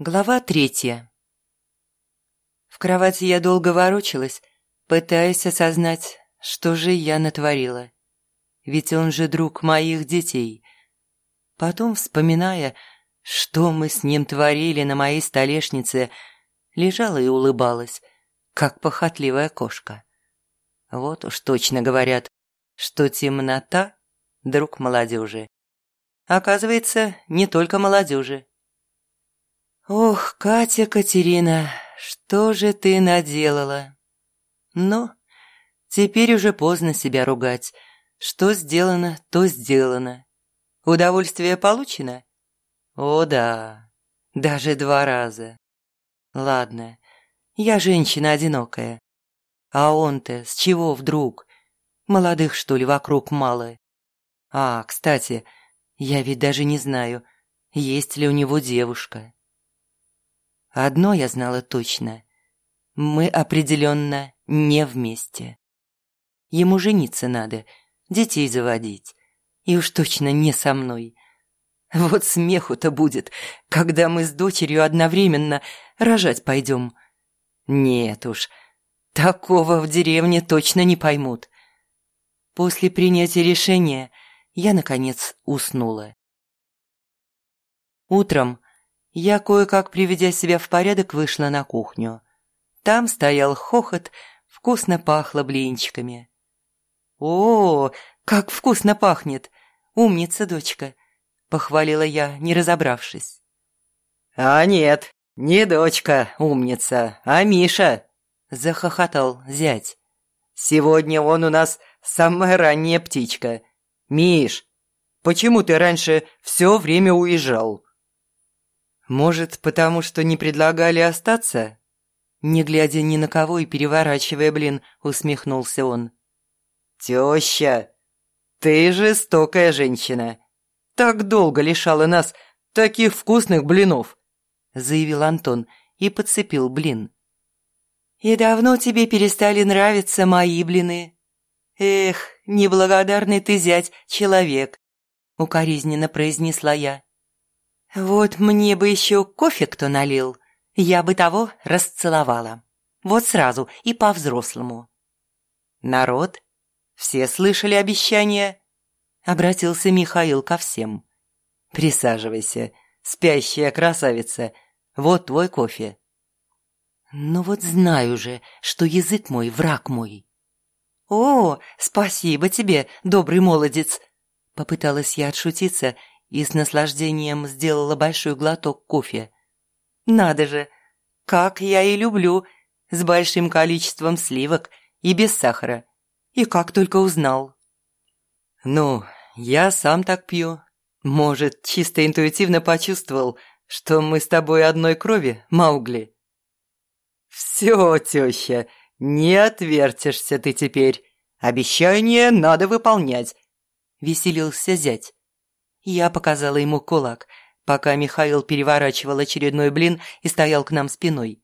Глава третья. В кровати я долго ворочалась, пытаясь осознать, что же я натворила. Ведь он же друг моих детей. Потом, вспоминая, что мы с ним творили на моей столешнице, лежала и улыбалась, как похотливая кошка. Вот уж точно говорят, что темнота – друг молодежи. Оказывается, не только молодежи. «Ох, Катя Катерина, что же ты наделала?» «Ну, теперь уже поздно себя ругать. Что сделано, то сделано. Удовольствие получено?» «О да, даже два раза. Ладно, я женщина одинокая. А он-то с чего вдруг? Молодых, что ли, вокруг мало? А, кстати, я ведь даже не знаю, есть ли у него девушка». Одно я знала точно. Мы определенно не вместе. Ему жениться надо, детей заводить. И уж точно не со мной. Вот смеху-то будет, когда мы с дочерью одновременно рожать пойдем. Нет уж, такого в деревне точно не поймут. После принятия решения я, наконец, уснула. Утром я, кое-как приведя себя в порядок, вышла на кухню. Там стоял хохот, вкусно пахло блинчиками. «О, как вкусно пахнет! Умница, дочка!» — похвалила я, не разобравшись. «А нет, не дочка умница, а Миша!» — захохотал зять. «Сегодня он у нас самая ранняя птичка. Миш, почему ты раньше все время уезжал?» «Может, потому что не предлагали остаться?» Не глядя ни на кого и переворачивая блин, усмехнулся он. «Теща, ты жестокая женщина. Так долго лишала нас таких вкусных блинов», заявил Антон и подцепил блин. «И давно тебе перестали нравиться мои блины?» «Эх, неблагодарный ты зять, человек», укоризненно произнесла я. Вот мне бы еще кофе кто налил, я бы того расцеловала. Вот сразу и по-взрослому. Народ, все слышали обещание? Обратился Михаил ко всем. Присаживайся, спящая красавица, вот твой кофе. Ну вот знаю же, что язык мой враг мой. О, спасибо тебе, добрый молодец, попыталась я отшутиться и с наслаждением сделала большой глоток кофе. «Надо же! Как я и люблю! С большим количеством сливок и без сахара. И как только узнал!» «Ну, я сам так пью. Может, чисто интуитивно почувствовал, что мы с тобой одной крови, Маугли?» «Все, теща, не отвертишься ты теперь. Обещание надо выполнять», — веселился зять. Я показала ему кулак, пока Михаил переворачивал очередной блин и стоял к нам спиной.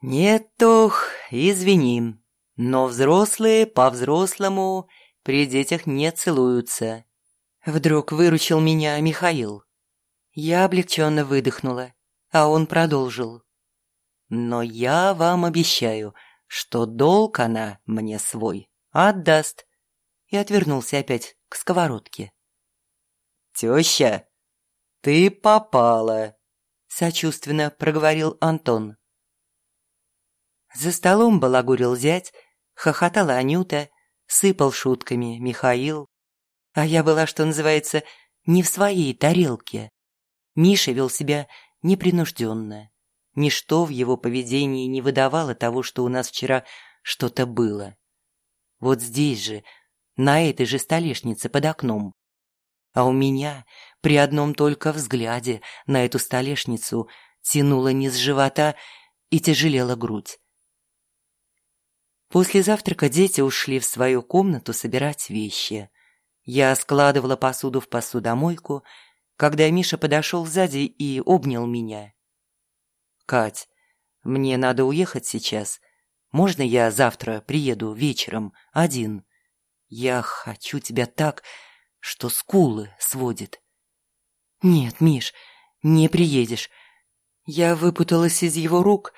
«Нет, ох, извини, но взрослые по-взрослому при детях не целуются». Вдруг выручил меня Михаил. Я облегченно выдохнула, а он продолжил. «Но я вам обещаю, что долг она мне свой отдаст». И отвернулся опять к сковородке. «Теща, ты попала!» – сочувственно проговорил Антон. За столом балагурил зять, хохотала Анюта, сыпал шутками Михаил. А я была, что называется, не в своей тарелке. Миша вел себя непринужденно. Ничто в его поведении не выдавало того, что у нас вчера что-то было. Вот здесь же, на этой же столешнице под окном, а у меня при одном только взгляде на эту столешницу тянуло низ живота и тяжелела грудь. После завтрака дети ушли в свою комнату собирать вещи. Я складывала посуду в посудомойку, когда Миша подошел сзади и обнял меня. «Кать, мне надо уехать сейчас. Можно я завтра приеду вечером один? Я хочу тебя так, что скулы сводит. Нет, Миш, не приедешь. Я выпуталась из его рук,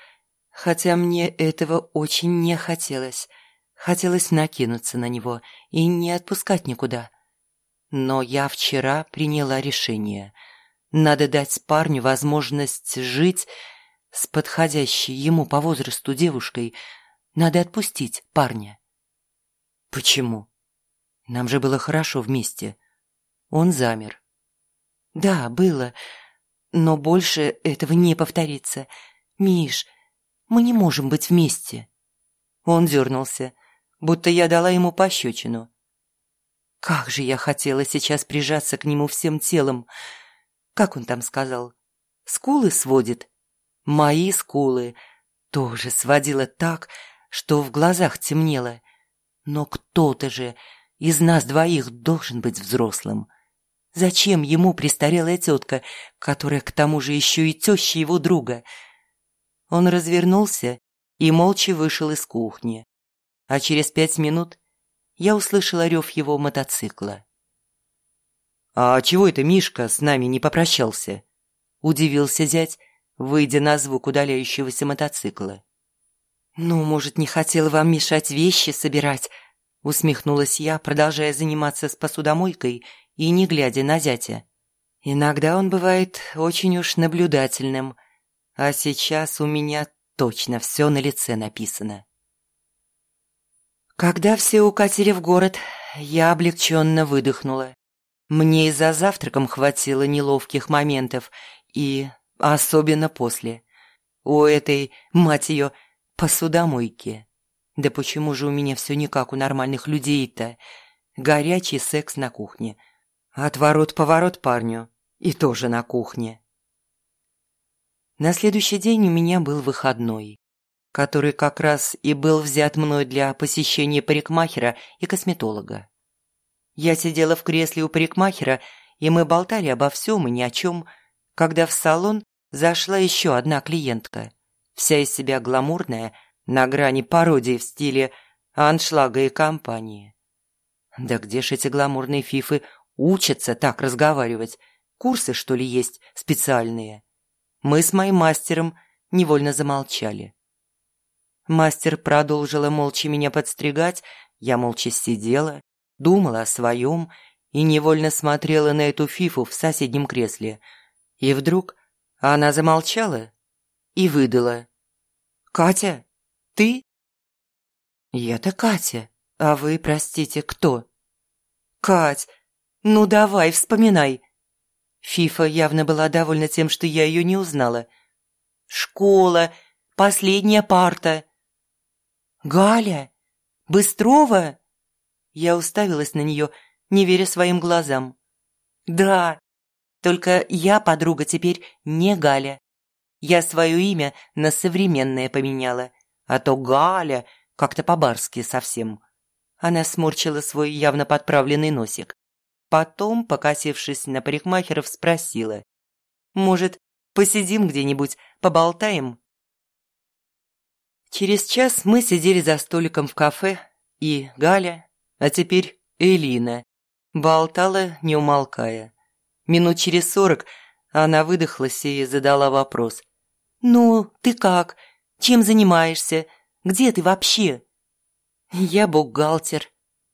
хотя мне этого очень не хотелось. Хотелось накинуться на него и не отпускать никуда. Но я вчера приняла решение. Надо дать парню возможность жить с подходящей ему по возрасту девушкой. Надо отпустить парня. Почему? Нам же было хорошо вместе. Он замер. Да, было, но больше этого не повторится. Миш, мы не можем быть вместе. Он дернулся, будто я дала ему пощечину. Как же я хотела сейчас прижаться к нему всем телом. Как он там сказал? Скулы сводит? Мои скулы тоже сводила так, что в глазах темнело. Но кто-то же из нас двоих должен быть взрослым. Зачем ему престарелая тетка, которая к тому же еще и теща его друга? Он развернулся и молча вышел из кухни. А через пять минут я услышала рев его мотоцикла. «А чего это Мишка с нами не попрощался?» – удивился зять, выйдя на звук удаляющегося мотоцикла. «Ну, может, не хотел вам мешать вещи собирать?» – усмехнулась я, продолжая заниматься с посудомойкой и не глядя на зятя. Иногда он бывает очень уж наблюдательным, а сейчас у меня точно все на лице написано. Когда все укатили в город, я облегченно выдохнула. Мне и за завтраком хватило неловких моментов, и особенно после. У этой, мать ее, посудомойки. Да почему же у меня все не как у нормальных людей-то? Горячий секс на кухне – Отворот-поворот парню. И тоже на кухне. На следующий день у меня был выходной, который как раз и был взят мной для посещения парикмахера и косметолога. Я сидела в кресле у парикмахера, и мы болтали обо всем и ни о чем, когда в салон зашла еще одна клиентка, вся из себя гламурная, на грани пародии в стиле аншлага и компании. Да где ж эти гламурные фифы Учатся так разговаривать. Курсы, что ли, есть специальные? Мы с моим мастером невольно замолчали. Мастер продолжила молча меня подстригать, я молча сидела, думала о своем и невольно смотрела на эту фифу в соседнем кресле. И вдруг она замолчала и выдала. «Катя, ты?» «Я-то Катя, а вы, простите, кто?» «Кать, «Ну давай, вспоминай!» Фифа явно была довольна тем, что я ее не узнала. «Школа, последняя парта». «Галя? Быстрова?» Я уставилась на нее, не веря своим глазам. «Да, только я, подруга, теперь не Галя. Я свое имя на современное поменяла, а то Галя как-то по-барски совсем». Она сморчила свой явно подправленный носик. Потом, покосившись на парикмахеров, спросила. «Может, посидим где-нибудь, поболтаем?» Через час мы сидели за столиком в кафе, и Галя, а теперь Элина, болтала, не умолкая. Минут через сорок она выдохлась и задала вопрос. «Ну, ты как? Чем занимаешься? Где ты вообще?» «Я бухгалтер»,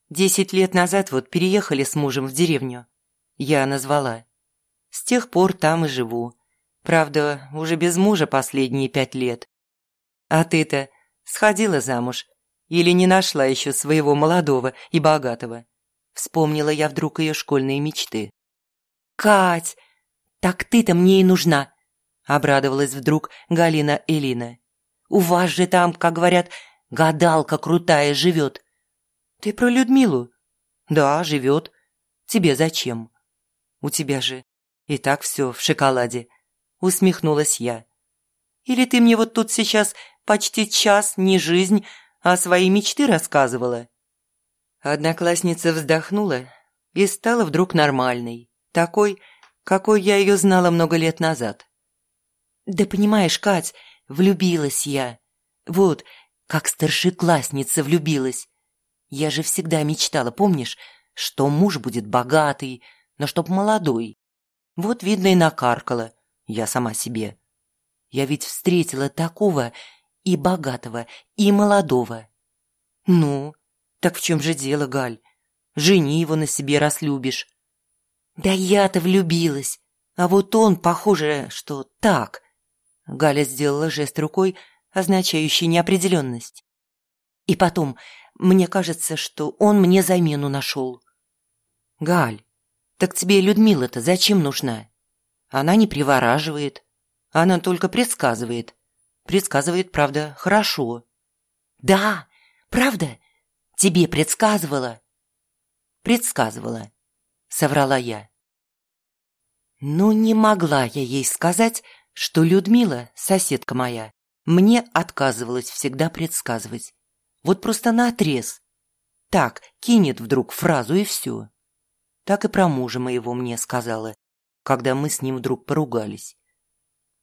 Десять лет назад вот переехали с мужем в деревню. Я назвала. С тех пор там и живу. Правда, уже без мужа последние пять лет. А ты-то сходила замуж? Или не нашла еще своего молодого и богатого? Вспомнила я вдруг ее школьные мечты. «Кать, так ты-то мне и нужна!» Обрадовалась вдруг Галина Элина. «У вас же там, как говорят, гадалка крутая живет. «Ты про Людмилу?» «Да, живет. Тебе зачем?» «У тебя же и так все в шоколаде», — усмехнулась я. «Или ты мне вот тут сейчас почти час не жизнь, а свои мечты рассказывала?» Одноклассница вздохнула и стала вдруг нормальной, такой, какой я ее знала много лет назад. «Да понимаешь, Кать, влюбилась я. Вот, как старшеклассница влюбилась. Я же всегда мечтала, помнишь, что муж будет богатый, но чтоб молодой. Вот, видно, и накаркала. Я сама себе. Я ведь встретила такого и богатого, и молодого. Ну, так в чем же дело, Галь? Жени его на себе, раз любишь. Да я-то влюбилась. А вот он, похоже, что так. Галя сделала жест рукой, означающий неопределенность. И потом, мне кажется, что он мне замену нашел. Галь, так тебе Людмила-то зачем нужна? Она не привораживает. Она только предсказывает. Предсказывает, правда, хорошо. Да, правда? Тебе предсказывала? Предсказывала, соврала я. Но не могла я ей сказать, что Людмила, соседка моя, мне отказывалась всегда предсказывать. Вот просто наотрез. Так, кинет вдруг фразу и все. Так и про мужа моего мне сказала, когда мы с ним вдруг поругались.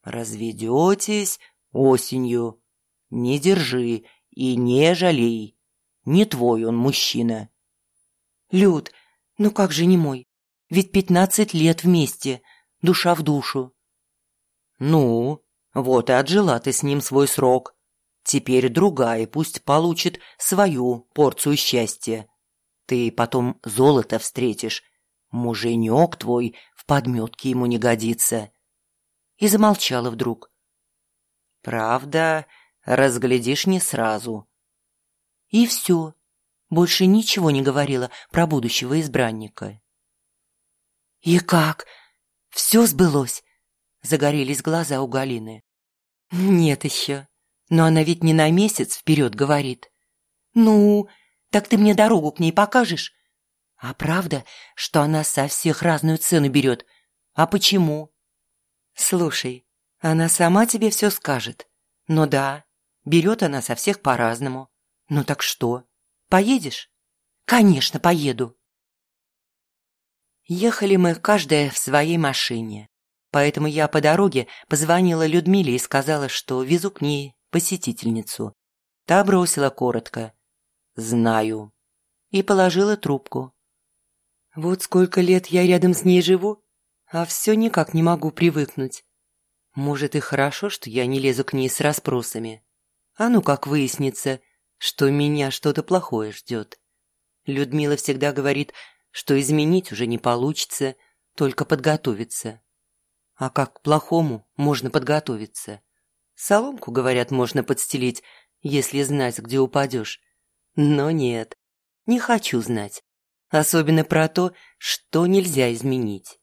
«Разведетесь осенью. Не держи и не жалей. Не твой он мужчина». «Люд, ну как же не мой? Ведь пятнадцать лет вместе, душа в душу». «Ну, вот и отжила ты с ним свой срок. Теперь другая пусть получит свою порцию счастья. Ты потом золото встретишь. Муженек твой в подметке ему не годится». И замолчала вдруг. «Правда, разглядишь не сразу». И все. Больше ничего не говорила про будущего избранника. «И как? Все сбылось?» Загорелись глаза у Галины. «Нет еще. Но она ведь не на месяц вперед говорит. Ну, так ты мне дорогу к ней покажешь? А правда, что она со всех разную цену берет? А почему? Слушай, она сама тебе все скажет. Ну да, берет она со всех по-разному. Ну так что, поедешь? Конечно, поеду. Ехали мы каждая в своей машине. Поэтому я по дороге позвонила Людмиле и сказала, что везу к ней посетительницу. Та бросила коротко «Знаю» и положила трубку. Вот сколько лет я рядом с ней живу, а все никак не могу привыкнуть. Может, и хорошо, что я не лезу к ней с расспросами. А ну как выяснится, что меня что-то плохое ждет. Людмила всегда говорит, что изменить уже не получится, только подготовиться. А как к плохому можно подготовиться? Соломку, говорят, можно подстелить, если знать, где упадешь. Но нет, не хочу знать. Особенно про то, что нельзя изменить.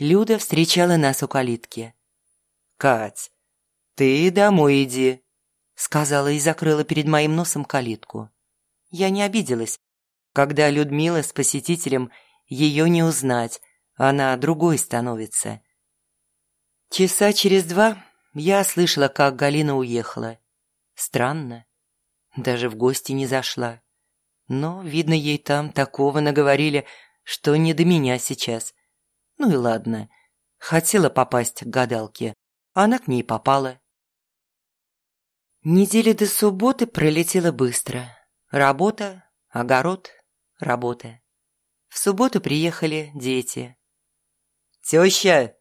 Люда встречала нас у калитки. «Кать, ты домой иди», — сказала и закрыла перед моим носом калитку. Я не обиделась. Когда Людмила с посетителем, ее не узнать, она другой становится. Часа через два я слышала, как Галина уехала. Странно. Даже в гости не зашла. Но, видно, ей там такого наговорили, что не до меня сейчас. Ну и ладно. Хотела попасть к гадалке. Она к ней попала. Неделя до субботы пролетела быстро. Работа, огород, работа. В субботу приехали дети. «Теща,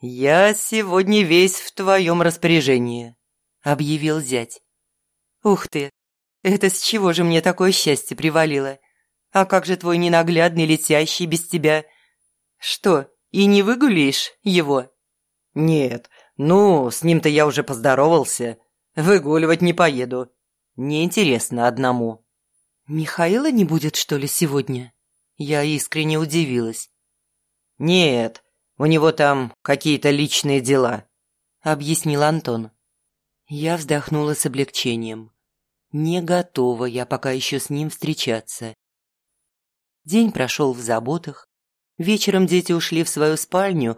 я сегодня весь в твоем распоряжении», — объявил зять. «Ух ты! Это с чего же мне такое счастье привалило? А как же твой ненаглядный летящий без тебя? Что, и не выгуляешь его?» «Нет, ну, с ним-то я уже поздоровался. Выгуливать не поеду. Неинтересно одному». «Михаила не будет, что ли, сегодня?» Я искренне удивилась. «Нет, у него там какие-то личные дела», — объяснил Антон. Я вздохнула с облегчением. Не готова я пока еще с ним встречаться. День прошел в заботах. Вечером дети ушли в свою спальню,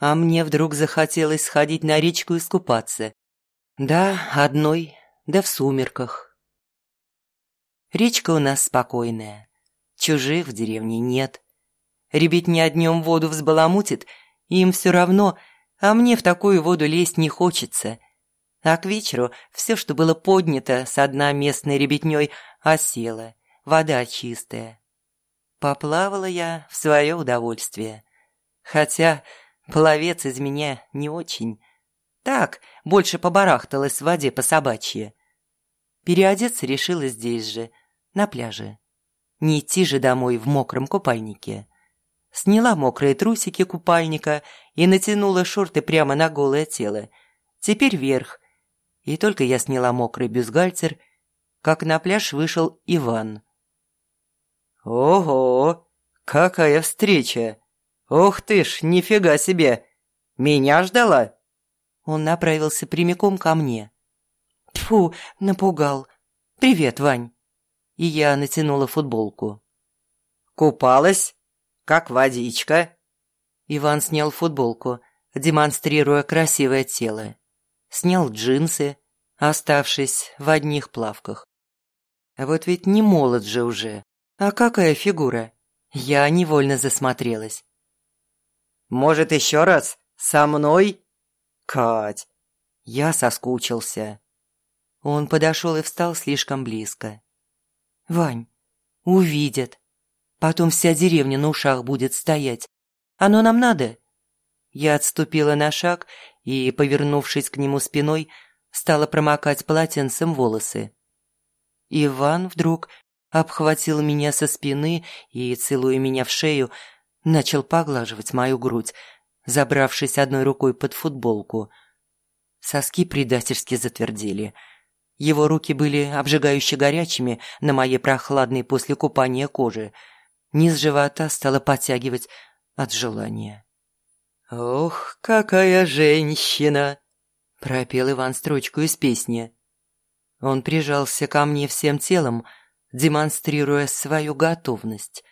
а мне вдруг захотелось сходить на речку искупаться. Да, одной, да в сумерках. Речка у нас спокойная. Чужих в деревне нет. Ребятня днем воду взбаламутит, им все равно, а мне в такую воду лезть не хочется. А к вечеру все, что было поднято с дна местной ребятней, осело. Вода чистая. Поплавала я в свое удовольствие. Хотя пловец из меня не очень. Так, больше побарахталась в воде по собачье. Переодеться решила здесь же, на пляже. Не идти же домой в мокром купальнике. Сняла мокрые трусики купальника и натянула шорты прямо на голое тело. Теперь вверх. И только я сняла мокрый бюстгальтер, как на пляж вышел Иван. «Ого! Какая встреча! Ух ты ж, нифига себе! Меня ждала?» Он направился прямиком ко мне. Тьфу, напугал. «Привет, Вань!» И я натянула футболку. «Купалась? Как водичка?» Иван снял футболку, демонстрируя красивое тело. Снял джинсы, оставшись в одних плавках. Вот ведь не молод же уже. А какая фигура? Я невольно засмотрелась. «Может, еще раз? Со мной?» «Кать!» Я соскучился. Он подошел и встал слишком близко. «Вань, увидят. Потом вся деревня на ушах будет стоять. Оно нам надо?» Я отступила на шаг и, повернувшись к нему спиной, стала промокать полотенцем волосы. Иван вдруг обхватил меня со спины и, целуя меня в шею, начал поглаживать мою грудь, забравшись одной рукой под футболку. Соски предательски затвердели – его руки были обжигающе горячими на моей прохладной после купания кожи. Низ живота стало подтягивать от желания. «Ох, какая женщина!» – пропел Иван строчку из песни. Он прижался ко мне всем телом, демонстрируя свою готовность.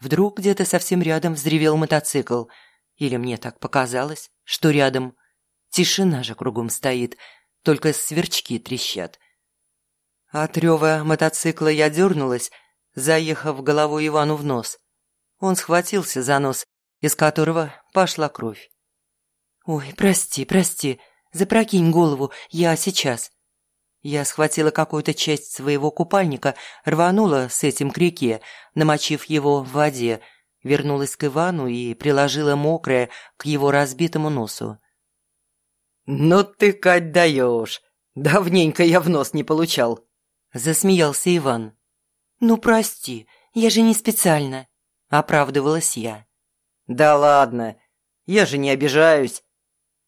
Вдруг где-то совсем рядом взревел мотоцикл. Или мне так показалось, что рядом. Тишина же кругом стоит – только сверчки трещат. От рева мотоцикла я дернулась, заехав головой Ивану в нос. Он схватился за нос, из которого пошла кровь. «Ой, прости, прости, запрокинь голову, я сейчас». Я схватила какую-то часть своего купальника, рванула с этим к реке, намочив его в воде, вернулась к Ивану и приложила мокрое к его разбитому носу. «Ну ты, Кать, даешь! Давненько я в нос не получал!» Засмеялся Иван. «Ну прости, я же не специально!» Оправдывалась я. «Да ладно, я же не обижаюсь!»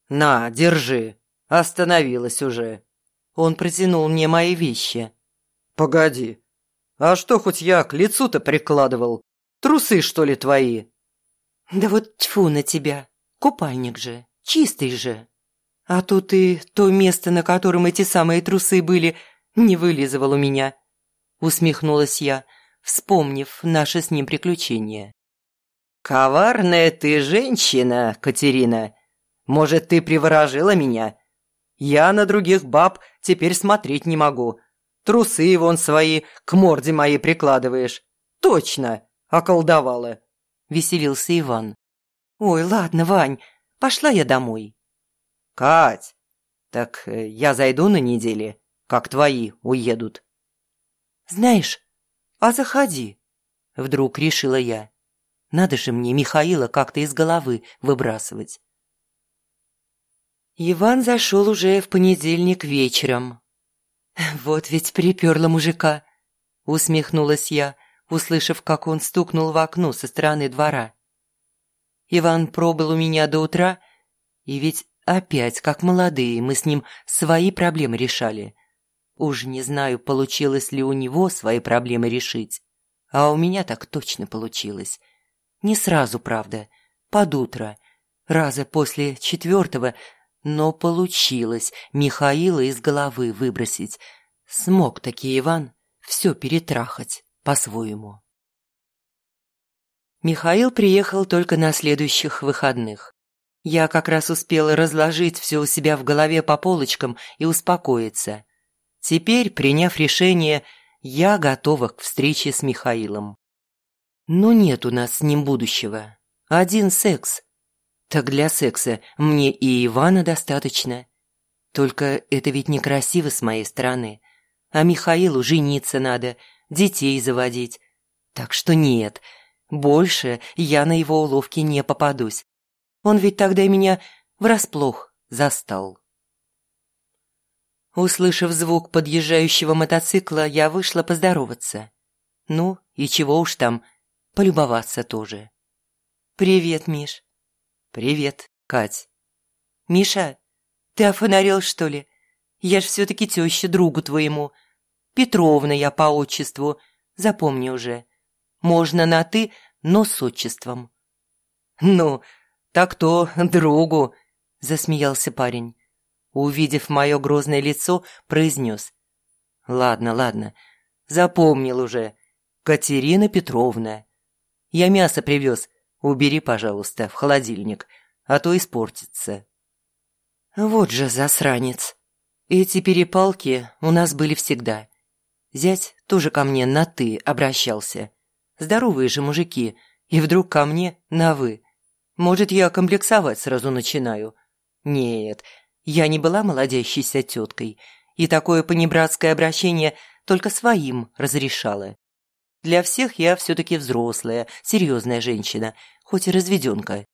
«На, держи, остановилась уже!» Он протянул мне мои вещи. «Погоди, а что хоть я к лицу-то прикладывал? Трусы, что ли, твои?» «Да вот тьфу на тебя, купальник же, чистый же!» А тут и то место, на котором эти самые трусы были, не вылизывал у меня. Усмехнулась я, вспомнив наше с ним приключение. «Коварная ты женщина, Катерина. Может, ты приворожила меня? Я на других баб теперь смотреть не могу. Трусы вон свои к морде моей прикладываешь. Точно, околдовала!» Веселился Иван. «Ой, ладно, Вань, пошла я домой». «Кать, так э, я зайду на неделе, как твои уедут». «Знаешь, а заходи», — вдруг решила я. «Надо же мне Михаила как-то из головы выбрасывать». Иван зашел уже в понедельник вечером. «Вот ведь приперла мужика», — усмехнулась я, услышав, как он стукнул в окно со стороны двора. Иван пробыл у меня до утра, и ведь Опять, как молодые, мы с ним свои проблемы решали. Уж не знаю, получилось ли у него свои проблемы решить. А у меня так точно получилось. Не сразу, правда, под утро, раза после четвертого, но получилось Михаила из головы выбросить. Смог таки Иван все перетрахать по-своему. Михаил приехал только на следующих выходных. Я как раз успела разложить все у себя в голове по полочкам и успокоиться. Теперь, приняв решение, я готова к встрече с Михаилом. Но нет у нас с ним будущего. Один секс. Так для секса мне и Ивана достаточно. Только это ведь некрасиво с моей стороны. А Михаилу жениться надо, детей заводить. Так что нет, больше я на его уловки не попадусь. Он ведь тогда меня врасплох застал. Услышав звук подъезжающего мотоцикла, я вышла поздороваться. Ну, и чего уж там, полюбоваться тоже. «Привет, Миш». «Привет, Кать». «Миша, ты офонарел, что ли? Я ж все-таки теща другу твоему. Петровна я по отчеству, запомни уже. Можно на «ты», но с отчеством». «Ну, так то другу», – засмеялся парень. Увидев мое грозное лицо, произнес. «Ладно, ладно, запомнил уже. Катерина Петровна. Я мясо привез, убери, пожалуйста, в холодильник, а то испортится». Вот же засранец. Эти перепалки у нас были всегда. Зять тоже ко мне на «ты» обращался. Здоровые же мужики, и вдруг ко мне на «вы». Может, я комплексовать сразу начинаю? Нет, я не была молодящейся теткой, и такое понебратское обращение только своим разрешала. Для всех я все-таки взрослая, серьезная женщина, хоть и разведенка.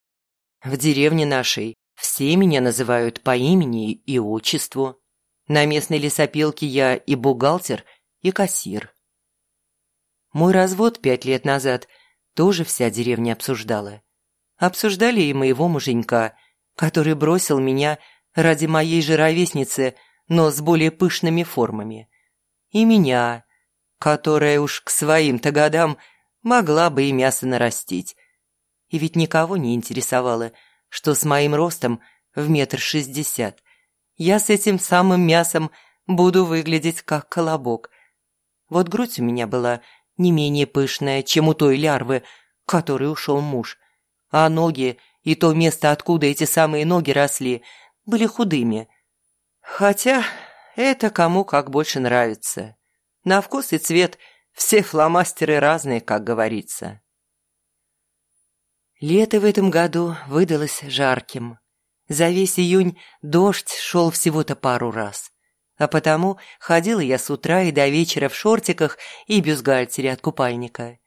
В деревне нашей все меня называют по имени и отчеству. На местной лесопилке я и бухгалтер, и кассир. Мой развод пять лет назад тоже вся деревня обсуждала. Обсуждали и моего муженька, который бросил меня ради моей же ровесницы, но с более пышными формами. И меня, которая уж к своим-то годам могла бы и мясо нарастить. И ведь никого не интересовало, что с моим ростом в метр шестьдесят я с этим самым мясом буду выглядеть как колобок. Вот грудь у меня была не менее пышная, чем у той лярвы, которой ушел муж а ноги и то место, откуда эти самые ноги росли, были худыми. Хотя это кому как больше нравится. На вкус и цвет все фломастеры разные, как говорится. Лето в этом году выдалось жарким. За весь июнь дождь шел всего-то пару раз. А потому ходила я с утра и до вечера в шортиках и бюстгальтере от купальника.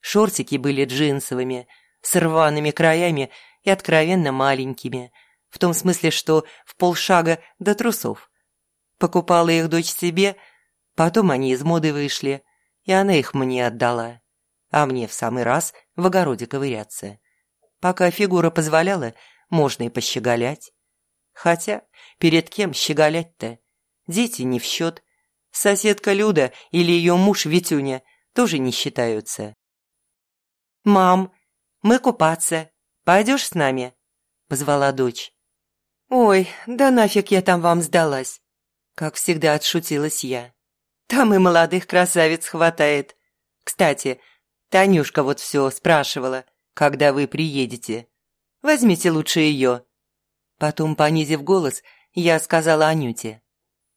Шортики были джинсовыми – с рваными краями и откровенно маленькими, в том смысле, что в полшага до трусов. Покупала их дочь себе, потом они из моды вышли, и она их мне отдала. А мне в самый раз в огороде ковыряться. Пока фигура позволяла, можно и пощеголять. Хотя, перед кем щеголять-то? Дети не в счет. Соседка Люда или ее муж Витюня тоже не считаются. «Мам, мы купаться. Пойдешь с нами?» – позвала дочь. «Ой, да нафиг я там вам сдалась!» Как всегда отшутилась я. «Там и молодых красавиц хватает. Кстати, Танюшка вот все спрашивала, когда вы приедете. Возьмите лучше ее». Потом, понизив голос, я сказала Анюте.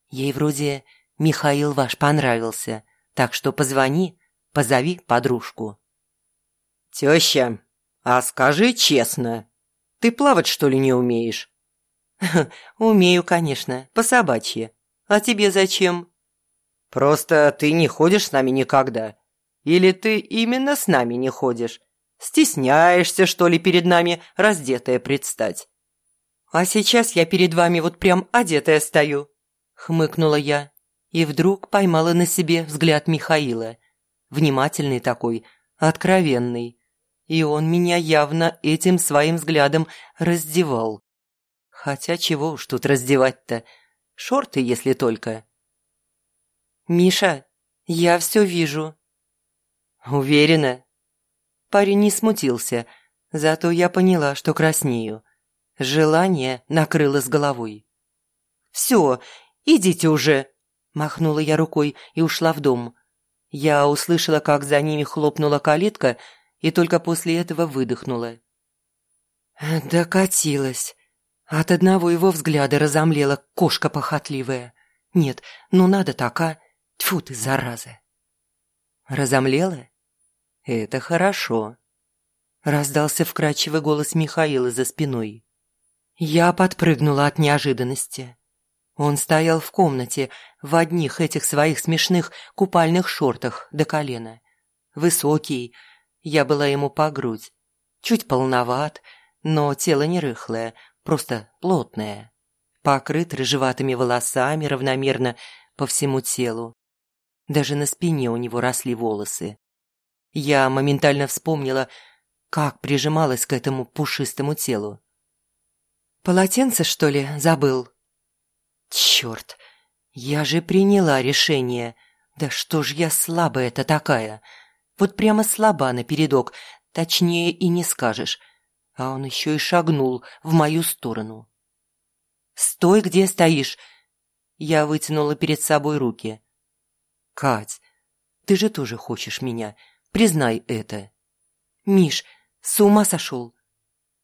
«Ей вроде Михаил ваш понравился, так что позвони, позови подружку». «Теща, «А скажи честно, ты плавать, что ли, не умеешь?» «Умею, конечно, по собачьи. А тебе зачем?» «Просто ты не ходишь с нами никогда. Или ты именно с нами не ходишь? Стесняешься, что ли, перед нами раздетая предстать?» «А сейчас я перед вами вот прям одетая стою», — хмыкнула я. И вдруг поймала на себе взгляд Михаила. Внимательный такой, откровенный и он меня явно этим своим взглядом раздевал. Хотя чего уж тут раздевать-то? Шорты, если только. «Миша, я все вижу». «Уверена?» Парень не смутился, зато я поняла, что краснею. Желание накрыло с головой. «Все, идите уже!» Махнула я рукой и ушла в дом. Я услышала, как за ними хлопнула калитка, и только после этого выдохнула. Докатилась. От одного его взгляда разомлела кошка похотливая. Нет, ну надо так, а? Тьфу ты, зараза. Разомлела? Это хорошо. Раздался вкрадчивый голос Михаила за спиной. Я подпрыгнула от неожиданности. Он стоял в комнате в одних этих своих смешных купальных шортах до колена. Высокий, я была ему по грудь. Чуть полноват, но тело не рыхлое, просто плотное. Покрыт рыжеватыми волосами равномерно по всему телу. Даже на спине у него росли волосы. Я моментально вспомнила, как прижималась к этому пушистому телу. «Полотенце, что ли, забыл?» «Черт! Я же приняла решение. Да что ж я слабая-то такая? Вот прямо слаба напередок, точнее и не скажешь. А он еще и шагнул в мою сторону. «Стой, где стоишь!» Я вытянула перед собой руки. «Кать, ты же тоже хочешь меня. Признай это». «Миш, с ума сошел!»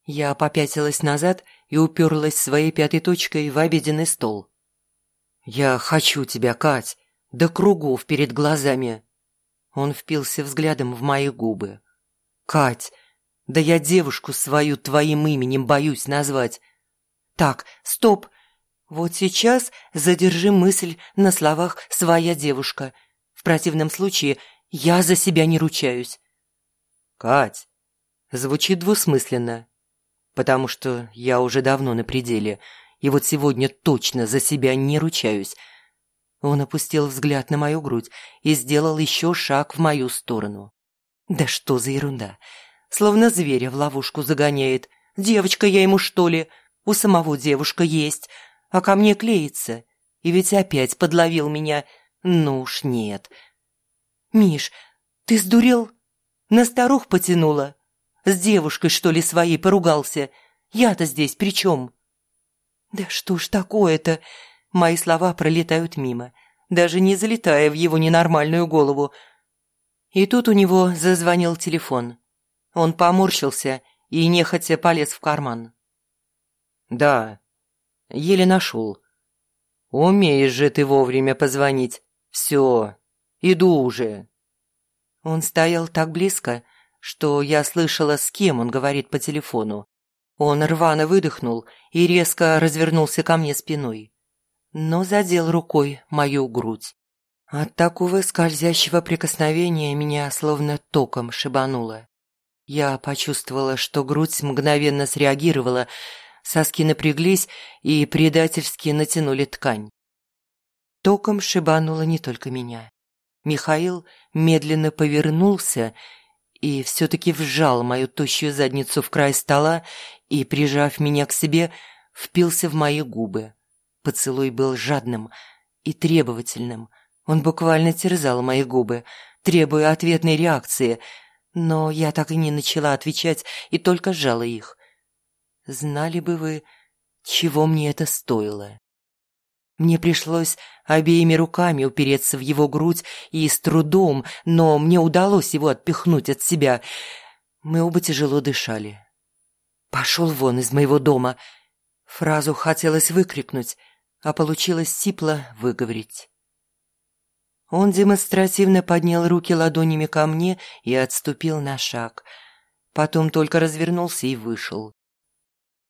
Я попятилась назад и уперлась своей пятой точкой в обеденный стол. «Я хочу тебя, Кать, до кругов перед глазами!» Он впился взглядом в мои губы. «Кать, да я девушку свою твоим именем боюсь назвать. Так, стоп. Вот сейчас задержи мысль на словах «своя девушка». В противном случае я за себя не ручаюсь. Кать, звучит двусмысленно, потому что я уже давно на пределе, и вот сегодня точно за себя не ручаюсь. Он опустил взгляд на мою грудь и сделал еще шаг в мою сторону. Да что за ерунда! Словно зверя в ловушку загоняет. Девочка я ему, что ли? У самого девушка есть, а ко мне клеится. И ведь опять подловил меня. Ну уж нет. Миш, ты сдурел? На старух потянула? С девушкой, что ли, своей поругался? Я-то здесь при чем? Да что ж такое-то? Мои слова пролетают мимо, даже не залетая в его ненормальную голову. И тут у него зазвонил телефон. Он поморщился и нехотя полез в карман. «Да, еле нашел. Умеешь же ты вовремя позвонить. Все, иду уже». Он стоял так близко, что я слышала, с кем он говорит по телефону. Он рвано выдохнул и резко развернулся ко мне спиной, но задел рукой мою грудь. От такого скользящего прикосновения меня словно током шибануло. Я почувствовала, что грудь мгновенно среагировала, соски напряглись и предательски натянули ткань. Током шибануло не только меня. Михаил медленно повернулся и все-таки вжал мою тощую задницу в край стола и, прижав меня к себе, впился в мои губы. Поцелуй был жадным и требовательным. Он буквально терзал мои губы, требуя ответной реакции – но я так и не начала отвечать и только сжала их. Знали бы вы, чего мне это стоило. Мне пришлось обеими руками упереться в его грудь и с трудом, но мне удалось его отпихнуть от себя. Мы оба тяжело дышали. «Пошел вон из моего дома!» Фразу хотелось выкрикнуть, а получилось сипло выговорить. Он демонстративно поднял руки ладонями ко мне и отступил на шаг. Потом только развернулся и вышел.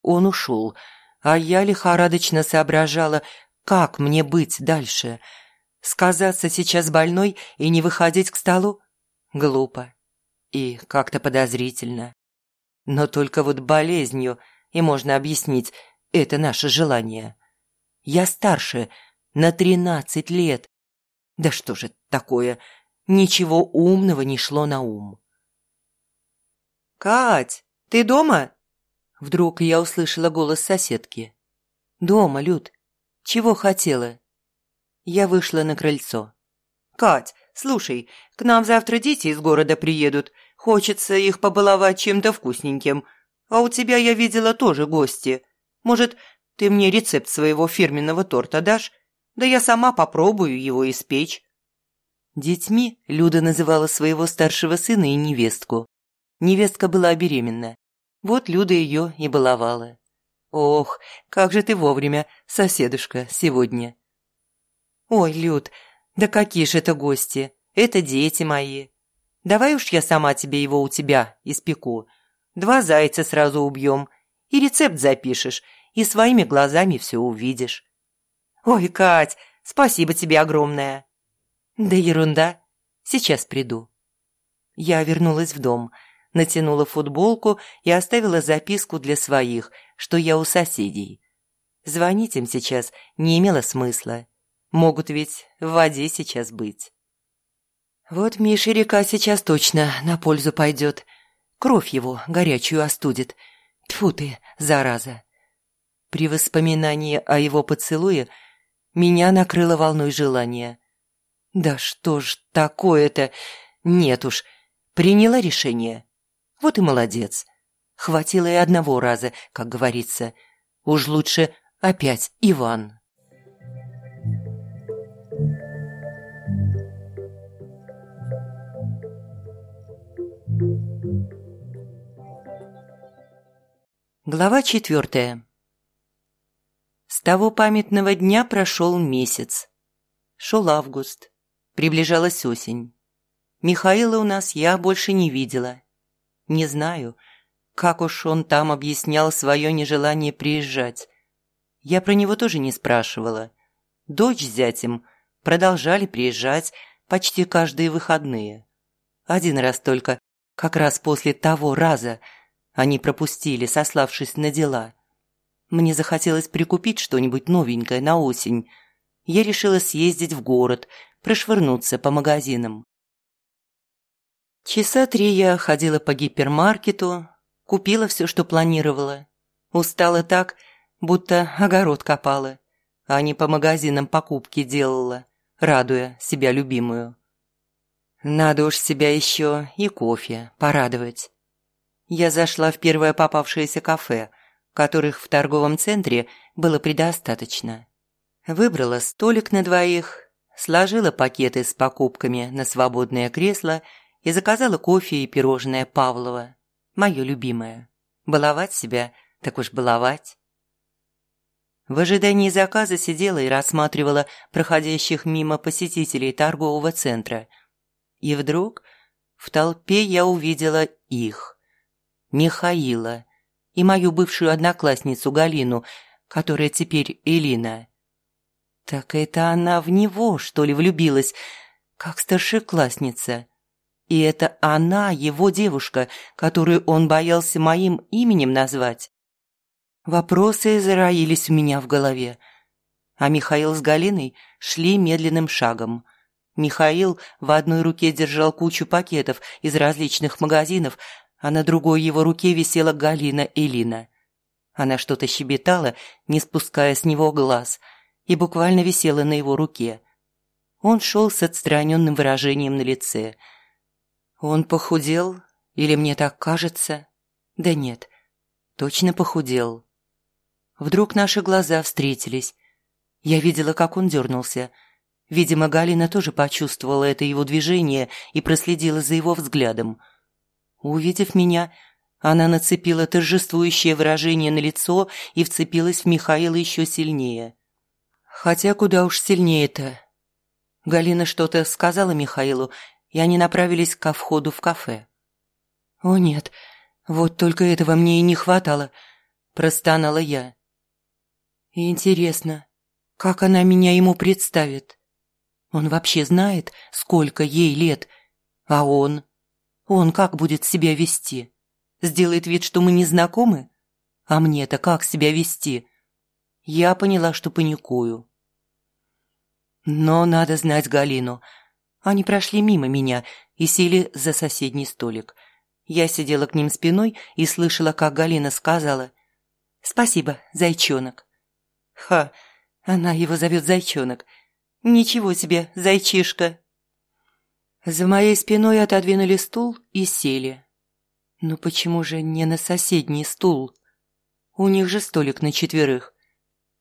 Он ушел, а я лихорадочно соображала, как мне быть дальше. Сказаться сейчас больной и не выходить к столу? Глупо. И как-то подозрительно. Но только вот болезнью и можно объяснить это наше желание. Я старше на тринадцать лет, да что же такое? Ничего умного не шло на ум. «Кать, ты дома?» Вдруг я услышала голос соседки. «Дома, Люд. Чего хотела?» Я вышла на крыльцо. «Кать, слушай, к нам завтра дети из города приедут. Хочется их побаловать чем-то вкусненьким. А у тебя, я видела, тоже гости. Может, ты мне рецепт своего фирменного торта дашь? Да я сама попробую его испечь». Детьми Люда называла своего старшего сына и невестку. Невестка была беременна. Вот Люда ее и баловала. «Ох, как же ты вовремя, соседушка, сегодня!» «Ой, Люд, да какие ж это гости! Это дети мои! Давай уж я сама тебе его у тебя испеку. Два зайца сразу убьем, и рецепт запишешь, и своими глазами все увидишь. «Ой, Кать, спасибо тебе огромное!» «Да ерунда, сейчас приду». Я вернулась в дом, натянула футболку и оставила записку для своих, что я у соседей. Звонить им сейчас не имело смысла. Могут ведь в воде сейчас быть. Вот Мише река сейчас точно на пользу пойдет. Кровь его горячую остудит. Тьфу ты, зараза. При воспоминании о его поцелуе меня накрыло волной желания. Да что ж такое-то? Нет уж, приняла решение. Вот и молодец. Хватило и одного раза, как говорится. Уж лучше опять Иван. Глава четвертая. С того памятного дня прошел месяц. Шел август. Приближалась осень. Михаила у нас я больше не видела. Не знаю, как уж он там объяснял свое нежелание приезжать. Я про него тоже не спрашивала. Дочь с зятем продолжали приезжать почти каждые выходные. Один раз только, как раз после того раза – они пропустили, сославшись на дела. Мне захотелось прикупить что-нибудь новенькое на осень. Я решила съездить в город, прошвырнуться по магазинам. Часа три я ходила по гипермаркету, купила все, что планировала. Устала так, будто огород копала, а не по магазинам покупки делала, радуя себя любимую. Надо уж себя еще и кофе порадовать я зашла в первое попавшееся кафе, которых в торговом центре было предостаточно. Выбрала столик на двоих, сложила пакеты с покупками на свободное кресло и заказала кофе и пирожное Павлова, мое любимое. Баловать себя, так уж баловать. В ожидании заказа сидела и рассматривала проходящих мимо посетителей торгового центра. И вдруг в толпе я увидела их. Михаила и мою бывшую одноклассницу Галину, которая теперь Элина. Так это она в него, что ли, влюбилась, как старшеклассница. И это она, его девушка, которую он боялся моим именем назвать. Вопросы зароились у меня в голове. А Михаил с Галиной шли медленным шагом. Михаил в одной руке держал кучу пакетов из различных магазинов, а на другой его руке висела Галина Элина. Она что-то щебетала, не спуская с него глаз, и буквально висела на его руке. Он шел с отстраненным выражением на лице. Он похудел? Или мне так кажется? Да нет, точно похудел. Вдруг наши глаза встретились. Я видела, как он дернулся. Видимо, Галина тоже почувствовала это его движение и проследила за его взглядом – Увидев меня, она нацепила торжествующее выражение на лицо и вцепилась в Михаила еще сильнее. Хотя куда уж сильнее-то. Галина что-то сказала Михаилу, и они направились ко входу в кафе. «О нет, вот только этого мне и не хватало», – простонала я. «Интересно, как она меня ему представит? Он вообще знает, сколько ей лет, а он...» Он как будет себя вести? Сделает вид, что мы не знакомы? А мне-то как себя вести? Я поняла, что паникую. Но надо знать Галину. Они прошли мимо меня и сели за соседний столик. Я сидела к ним спиной и слышала, как Галина сказала «Спасибо, зайчонок». Ха, она его зовет зайчонок. Ничего себе, зайчишка. За моей спиной отодвинули стул и сели. Но почему же не на соседний стул? У них же столик на четверых.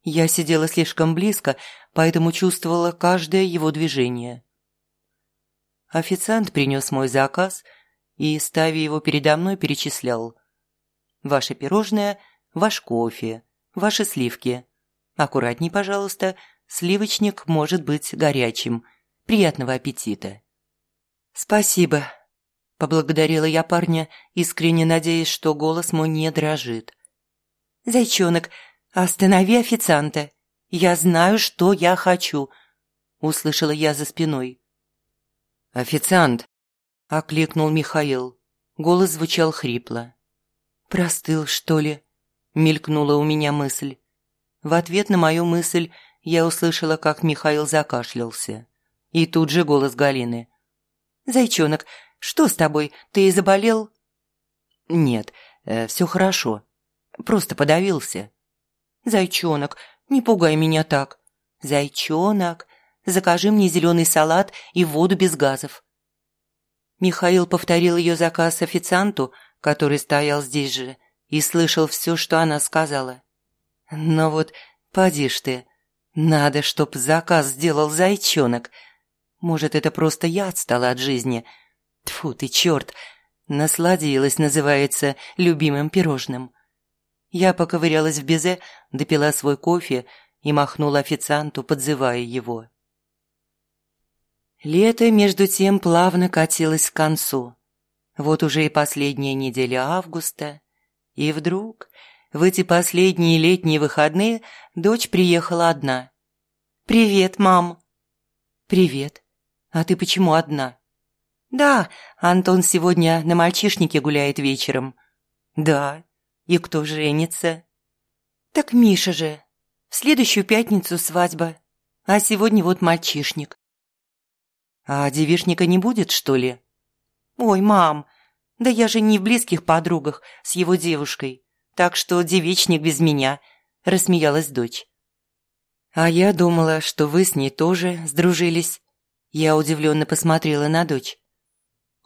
Я сидела слишком близко, поэтому чувствовала каждое его движение. Официант принес мой заказ и, ставя его передо мной, перечислял. «Ваше пирожное, ваш кофе, ваши сливки. Аккуратней, пожалуйста, сливочник может быть горячим. Приятного аппетита!» «Спасибо», – поблагодарила я парня, искренне надеясь, что голос мой не дрожит. «Зайчонок, останови официанта. Я знаю, что я хочу», — услышала я за спиной. «Официант!» — окликнул Михаил. Голос звучал хрипло. «Простыл, что ли?» — мелькнула у меня мысль. В ответ на мою мысль я услышала, как Михаил закашлялся. И тут же голос Галины. «Зайчонок, что с тобой? Ты заболел?» «Нет, э, все хорошо. Просто подавился». «Зайчонок, не пугай меня так. Зайчонок, закажи мне зеленый салат и воду без газов». Михаил повторил ее заказ официанту, который стоял здесь же, и слышал все, что она сказала. «Но вот, поди ж ты, надо, чтоб заказ сделал зайчонок. Может, это просто я отстала от жизни. Тфу ты, черт, насладилась, называется, любимым пирожным». Я поковырялась в безе, допила свой кофе и махнула официанту, подзывая его. Лето, между тем, плавно катилось к концу. Вот уже и последняя неделя августа. И вдруг, в эти последние летние выходные, дочь приехала одна. «Привет, мам!» «Привет. А ты почему одна?» «Да, Антон сегодня на мальчишнике гуляет вечером». «Да. И кто женится?» «Так Миша же. В следующую пятницу свадьба. А сегодня вот мальчишник». «А девишника не будет, что ли?» «Ой, мам, да я же не в близких подругах с его девушкой, так что девичник без меня», – рассмеялась дочь. «А я думала, что вы с ней тоже сдружились». Я удивленно посмотрела на дочь.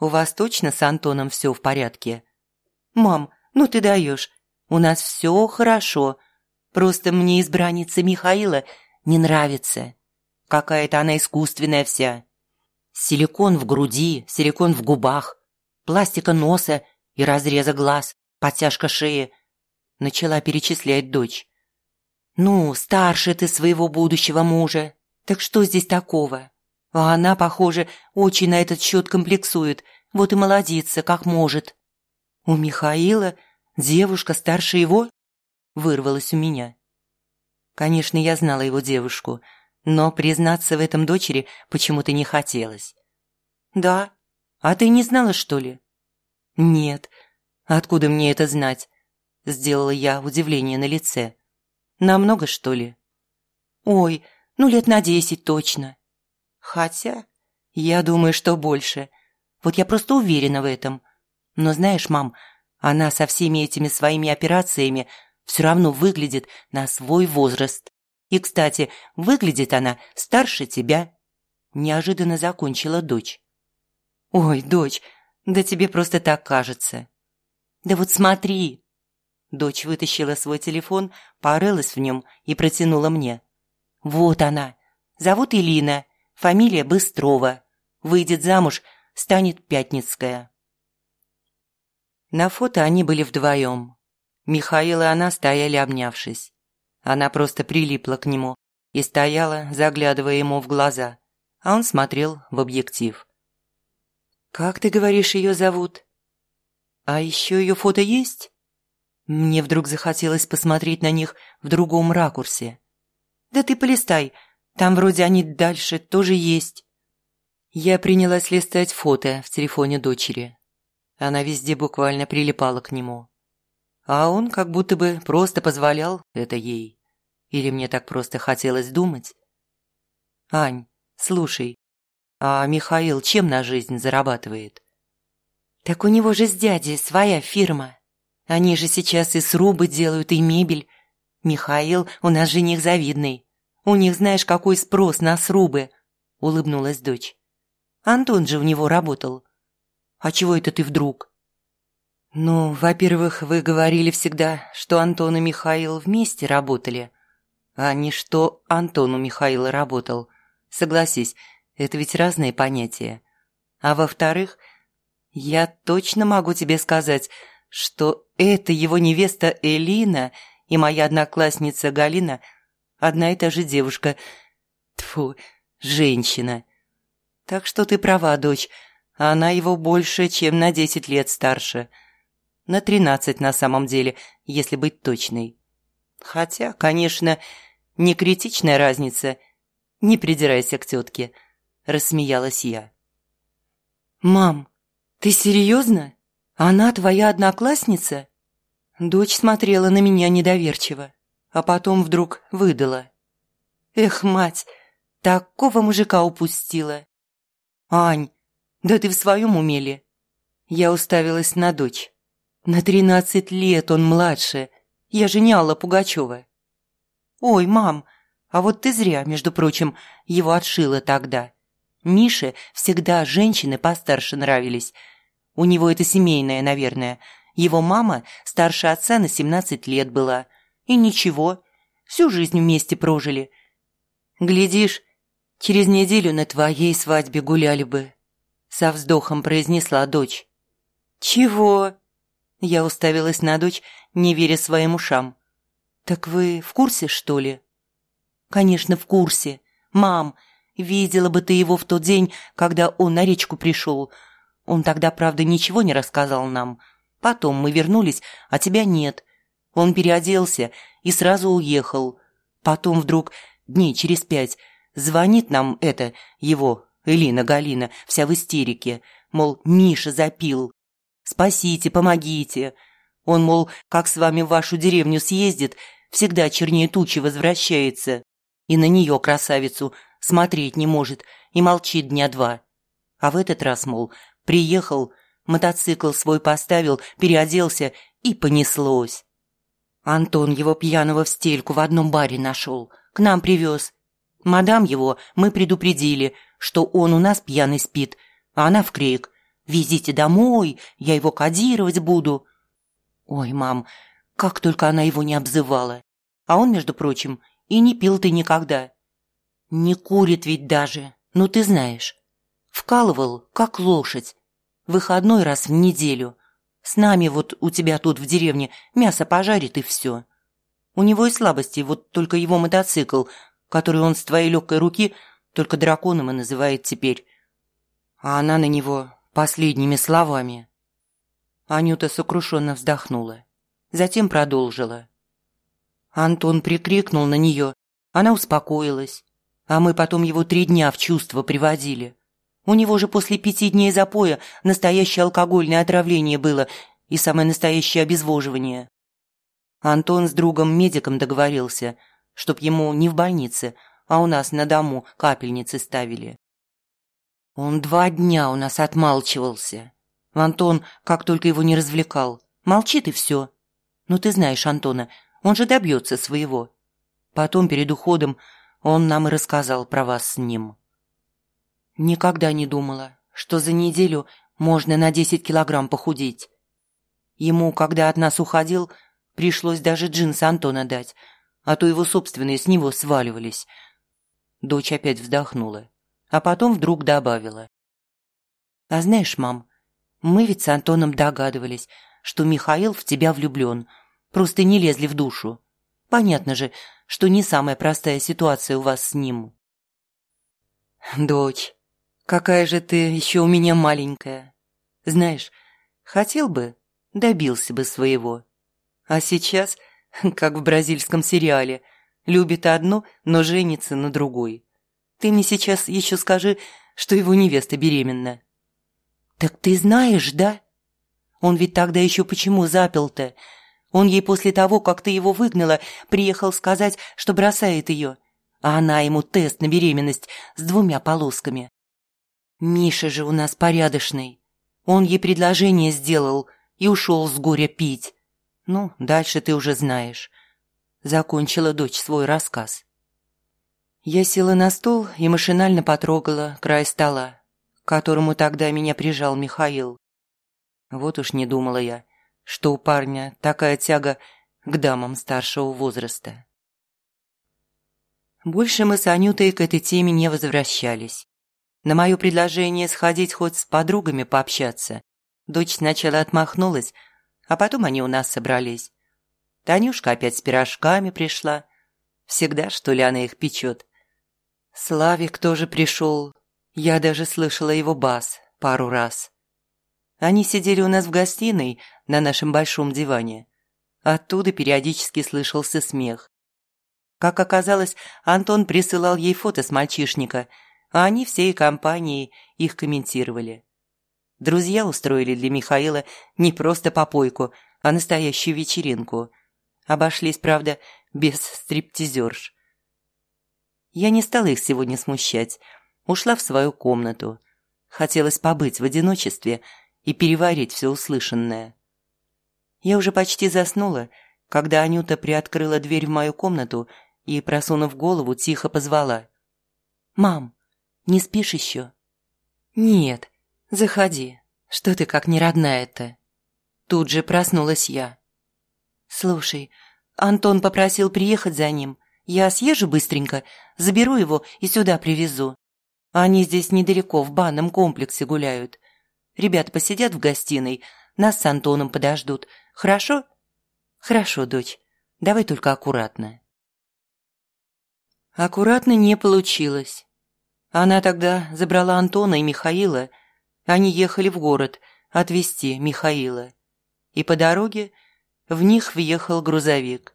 «У вас точно с Антоном все в порядке?» «Мам, ну ты даешь. У нас все хорошо. Просто мне избранница Михаила не нравится. Какая-то она искусственная вся. Силикон в груди, силикон в губах, пластика носа и разреза глаз, подтяжка шеи. Начала перечислять дочь. «Ну, старше ты своего будущего мужа. Так что здесь такого?» А она, похоже, очень на этот счет комплексует. Вот и молодится, как может. У Михаила девушка старше его? Вырвалась у меня. Конечно, я знала его девушку, но признаться в этом дочери почему-то не хотелось. «Да? А ты не знала, что ли?» «Нет. Откуда мне это знать?» Сделала я удивление на лице. «Намного, что ли?» «Ой, ну лет на десять точно». «Хотя, я думаю, что больше. Вот я просто уверена в этом. Но знаешь, мам, она со всеми этими своими операциями все равно выглядит на свой возраст. И, кстати, выглядит она старше тебя. Неожиданно закончила дочь. Ой, дочь, да тебе просто так кажется. Да вот смотри. Дочь вытащила свой телефон, порылась в нем и протянула мне. Вот она. Зовут Илина, фамилия Быстрова. Выйдет замуж, станет Пятницкая. На фото они были вдвоем. Михаил и она стояли обнявшись. Она просто прилипла к нему и стояла, заглядывая ему в глаза, а он смотрел в объектив. «Как ты говоришь, ее зовут?» «А еще ее фото есть?» Мне вдруг захотелось посмотреть на них в другом ракурсе. «Да ты полистай, там вроде они дальше тоже есть». Я принялась листать фото в телефоне дочери. Она везде буквально прилипала к нему. А он как будто бы просто позволял это ей. Или мне так просто хотелось думать? «Ань, слушай, а Михаил чем на жизнь зарабатывает?» «Так у него же с дядей своя фирма. Они же сейчас и срубы делают, и мебель. Михаил у нас жених завидный. У них знаешь, какой спрос на срубы?» – улыбнулась дочь. «Антон же у него работал. А чего это ты вдруг?» «Ну, во-первых, вы говорили всегда, что Антон и Михаил вместе работали, а не что Антон у Михаила работал. Согласись, это ведь разные понятия. А во-вторых, я точно могу тебе сказать, что это его невеста Элина и моя одноклассница Галина одна и та же девушка. Тфу, женщина. Так что ты права, дочь, она его больше, чем на десять лет старше. На тринадцать на самом деле, если быть точной. Хотя, конечно, Не критичная разница. Не придирайся к тетке», – рассмеялась я. «Мам, ты серьезно? Она твоя одноклассница?» Дочь смотрела на меня недоверчиво, а потом вдруг выдала. «Эх, мать, такого мужика упустила!» «Ань, да ты в своем умели?» Я уставилась на дочь. «На тринадцать лет он младше. Я же не Алла Пугачева». «Ой, мам, а вот ты зря, между прочим, его отшила тогда. Мише всегда женщины постарше нравились. У него это семейное, наверное. Его мама старше отца на семнадцать лет была. И ничего, всю жизнь вместе прожили. Глядишь, через неделю на твоей свадьбе гуляли бы. Со вздохом произнесла дочь. «Чего?» Я уставилась на дочь, не веря своим ушам. «Так вы в курсе, что ли?» «Конечно, в курсе. Мам, видела бы ты его в тот день, когда он на речку пришел. Он тогда, правда, ничего не рассказал нам. Потом мы вернулись, а тебя нет. Он переоделся и сразу уехал. Потом вдруг, дней через пять, звонит нам это, его, Элина Галина, вся в истерике. Мол, Миша запил. Спасите, помогите. Он, мол, как с вами в вашу деревню съездит, всегда чернее тучи возвращается. И на нее, красавицу, смотреть не может и молчит дня два. А в этот раз, мол, приехал, мотоцикл свой поставил, переоделся и понеслось. Антон его пьяного в стельку в одном баре нашел, к нам привез. Мадам его мы предупредили, что он у нас пьяный спит, а она в крик. «Везите домой, я его кодировать буду». Ой, мам, как только она его не обзывала. А он, между прочим, и не пил ты никогда. Не курит ведь даже, ну ты знаешь. Вкалывал, как лошадь. Выходной раз в неделю. С нами вот у тебя тут в деревне мясо пожарит и все. У него и слабости, вот только его мотоцикл, который он с твоей легкой руки только драконом и называет теперь. А она на него последними словами. Анюта сокрушенно вздохнула. Затем продолжила. Антон прикрикнул на нее. Она успокоилась. А мы потом его три дня в чувство приводили. У него же после пяти дней запоя настоящее алкогольное отравление было и самое настоящее обезвоживание. Антон с другом-медиком договорился, чтоб ему не в больнице, а у нас на дому капельницы ставили. Он два дня у нас отмалчивался. Антон, как только его не развлекал, молчит и все. Ну, ты знаешь Антона, он же добьется своего. Потом, перед уходом, он нам и рассказал про вас с ним. Никогда не думала, что за неделю можно на десять килограмм похудеть. Ему, когда от нас уходил, пришлось даже джинсы Антона дать, а то его собственные с него сваливались. Дочь опять вздохнула, а потом вдруг добавила. «А знаешь, мам, мы ведь с Антоном догадывались, что Михаил в тебя влюблен, просто не лезли в душу. Понятно же, что не самая простая ситуация у вас с ним. Дочь, какая же ты еще у меня маленькая. Знаешь, хотел бы, добился бы своего. А сейчас, как в бразильском сериале, любит одно, но женится на другой. Ты мне сейчас еще скажи, что его невеста беременна. Так ты знаешь, да? Он ведь тогда еще почему запил-то? Он ей после того, как ты его выгнала, приехал сказать, что бросает ее. А она ему тест на беременность с двумя полосками. Миша же у нас порядочный. Он ей предложение сделал и ушел с горя пить. Ну, дальше ты уже знаешь. Закончила дочь свой рассказ. Я села на стол и машинально потрогала край стола, к которому тогда меня прижал Михаил. Вот уж не думала я, что у парня такая тяга к дамам старшего возраста. Больше мы с Анютой к этой теме не возвращались. На мое предложение сходить хоть с подругами пообщаться, дочь сначала отмахнулась, а потом они у нас собрались. Танюшка опять с пирожками пришла. Всегда, что ли, она их печет. Славик тоже пришел. Я даже слышала его бас пару раз. Они сидели у нас в гостиной на нашем большом диване. Оттуда периодически слышался смех. Как оказалось, Антон присылал ей фото с мальчишника, а они всей компанией их комментировали. Друзья устроили для Михаила не просто попойку, а настоящую вечеринку. Обошлись, правда, без стриптизерш. Я не стала их сегодня смущать, ушла в свою комнату. Хотелось побыть в одиночестве и переварить все услышанное. Я уже почти заснула, когда Анюта приоткрыла дверь в мою комнату и, просунув голову, тихо позвала. «Мам, не спишь еще?» «Нет, заходи. Что ты как неродная-то?» Тут же проснулась я. «Слушай, Антон попросил приехать за ним. Я съезжу быстренько, заберу его и сюда привезу. Они здесь недалеко, в банном комплексе гуляют. Ребята посидят в гостиной, нас с Антоном подождут. Хорошо?» «Хорошо, дочь. Давай только аккуратно». Аккуратно не получилось. Она тогда забрала Антона и Михаила. Они ехали в город отвезти Михаила. И по дороге в них въехал грузовик.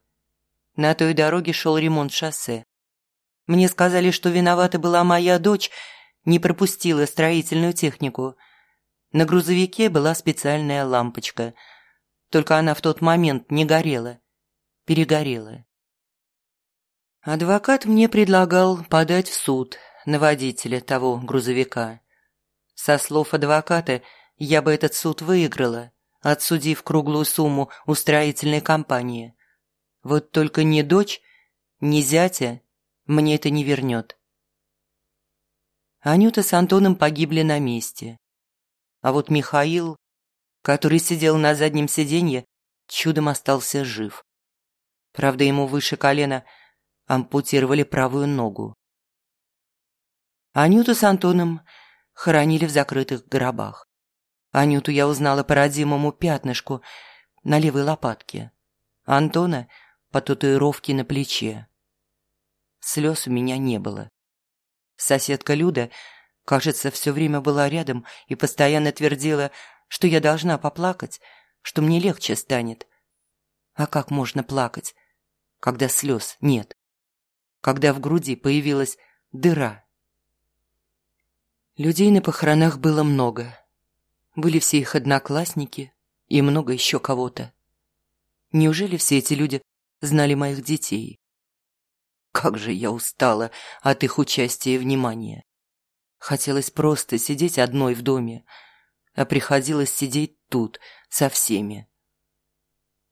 На той дороге шел ремонт шоссе. Мне сказали, что виновата была моя дочь, не пропустила строительную технику. На грузовике была специальная лампочка. Только она в тот момент не горела, перегорела. Адвокат мне предлагал подать в суд на водителя того грузовика. Со слов адвоката, я бы этот суд выиграла, отсудив круглую сумму у строительной компании. Вот только ни дочь, ни зятя мне это не вернет. Анюта с Антоном погибли на месте. А вот Михаил, который сидел на заднем сиденье, чудом остался жив. Правда, ему выше колена – ампутировали правую ногу. Анюту с Антоном хоронили в закрытых гробах. Анюту я узнала по родимому пятнышку на левой лопатке. Антона по татуировке на плече. Слез у меня не было. Соседка Люда, кажется, все время была рядом и постоянно твердила, что я должна поплакать, что мне легче станет. А как можно плакать, когда слез нет? когда в груди появилась дыра. Людей на похоронах было много. Были все их одноклассники и много еще кого-то. Неужели все эти люди знали моих детей? Как же я устала от их участия и внимания. Хотелось просто сидеть одной в доме, а приходилось сидеть тут со всеми.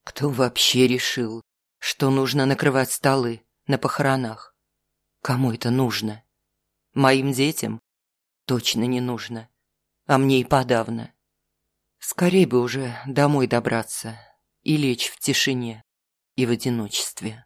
Кто вообще решил, что нужно накрывать столы? на похоронах. Кому это нужно? Моим детям? Точно не нужно. А мне и подавно. Скорей бы уже домой добраться и лечь в тишине и в одиночестве.